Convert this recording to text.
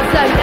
Plaza.